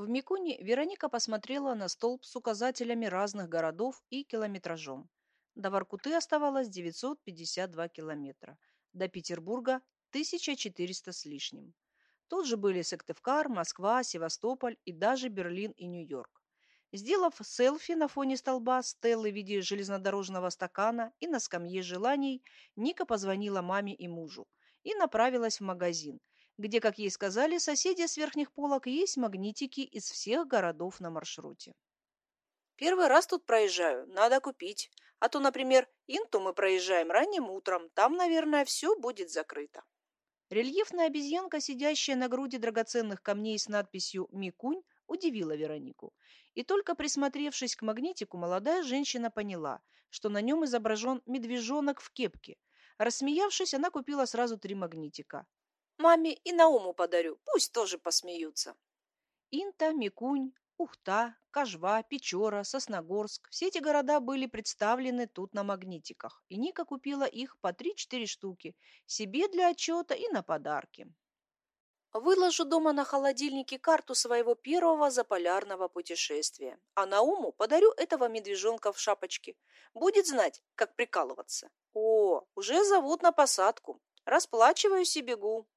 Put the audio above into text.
В Микуне Вероника посмотрела на столб с указателями разных городов и километражом. До Воркуты оставалось 952 километра, до Петербурга 1400 с лишним. Тут же были Сыктывкар, Москва, Севастополь и даже Берлин и Нью-Йорк. Сделав селфи на фоне столба Стеллы в виде железнодорожного стакана и на скамье желаний, Ника позвонила маме и мужу и направилась в магазин, где, как ей сказали, соседи с верхних полок есть магнитики из всех городов на маршруте. Первый раз тут проезжаю, надо купить. А то, например, Инту мы проезжаем ранним утром, там, наверное, все будет закрыто. Рельефная обезьянка, сидящая на груди драгоценных камней с надписью «Микунь», удивила Веронику. И только присмотревшись к магнитику, молодая женщина поняла, что на нем изображен медвежонок в кепке. Рассмеявшись, она купила сразу три магнитика. Маме и Науму подарю, пусть тоже посмеются. Инта, Микунь, Ухта, Кожва, Печора, Сосногорск – все эти города были представлены тут на магнитиках, и Ника купила их по 3-4 штуки себе для отчета и на подарки. Выложу дома на холодильнике карту своего первого заполярного путешествия, а Науму подарю этого медвежонка в шапочке. Будет знать, как прикалываться. О, уже зовут на посадку. Расплачиваюсь и бегу.